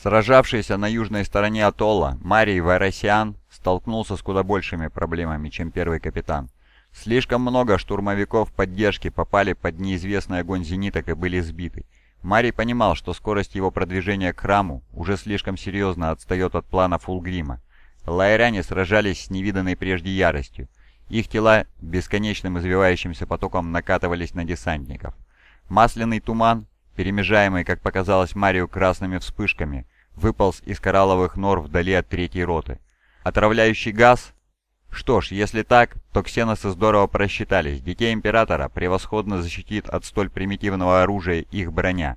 Сражавшийся на южной стороне атолла, Марий Варасиан столкнулся с куда большими проблемами, чем первый капитан. Слишком много штурмовиков поддержки попали под неизвестный огонь зениток и были сбиты. Марий понимал, что скорость его продвижения к храму уже слишком серьезно отстает от плана Фулгрима. Лайряне сражались с невиданной прежде яростью. Их тела бесконечным извивающимся потоком накатывались на десантников. Масляный туман, перемежаемый, как показалось Марию, красными вспышками, выполз из коралловых нор вдали от третьей роты. Отравляющий газ? Что ж, если так, то ксеносы здорово просчитались. Детей Императора превосходно защитит от столь примитивного оружия их броня.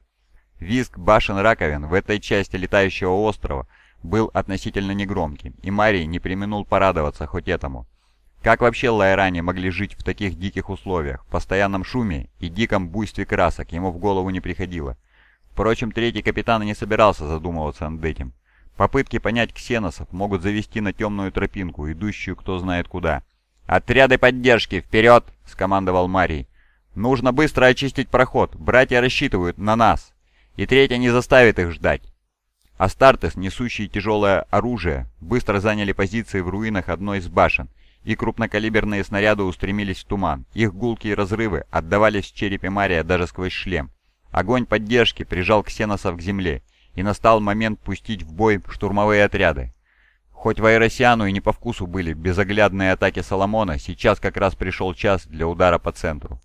Визг башен раковин в этой части летающего острова был относительно негромким, и Марий не применул порадоваться хоть этому. Как вообще лайране могли жить в таких диких условиях, в постоянном шуме и диком буйстве красок, ему в голову не приходило. Впрочем, третий капитан не собирался задумываться над этим. Попытки понять ксеносов могут завести на темную тропинку, идущую кто знает куда. «Отряды поддержки, вперед!» — скомандовал Марий. «Нужно быстро очистить проход, братья рассчитывают на нас, и третья не заставит их ждать». Астартес, несущие тяжелое оружие, быстро заняли позиции в руинах одной из башен — и крупнокалиберные снаряды устремились в туман. Их гулкие разрывы отдавались в черепе Мария даже сквозь шлем. Огонь поддержки прижал ксеносов к земле, и настал момент пустить в бой штурмовые отряды. Хоть Вайросиану и не по вкусу были безоглядные атаки Соломона, сейчас как раз пришел час для удара по центру.